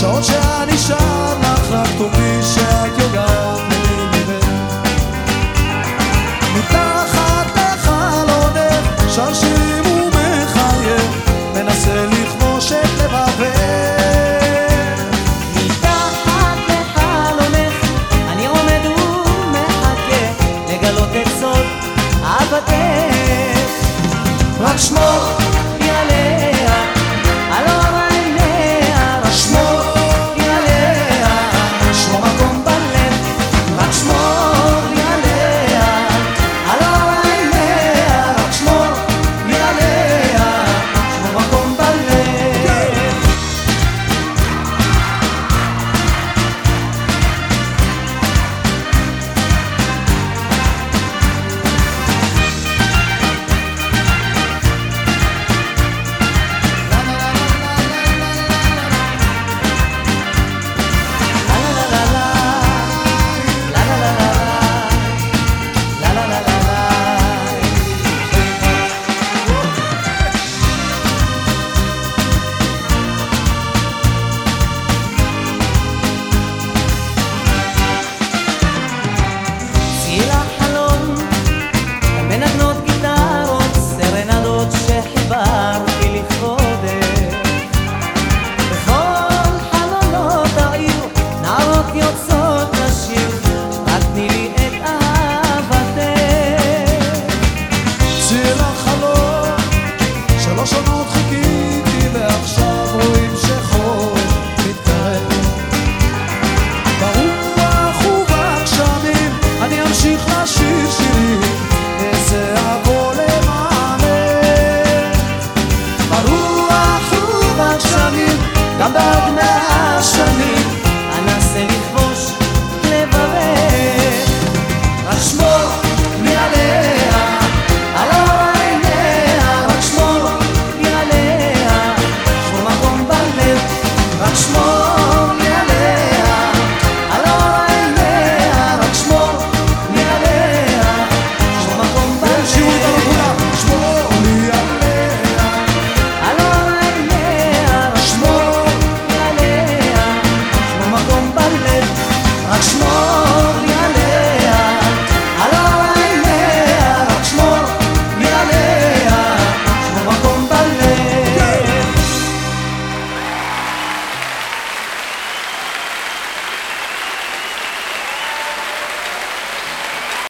שעות שאני שם לך רק טובי שאת יודעת מתחת לחלונך שר שיר ומחייך מנסה לכבוש את לבבך. small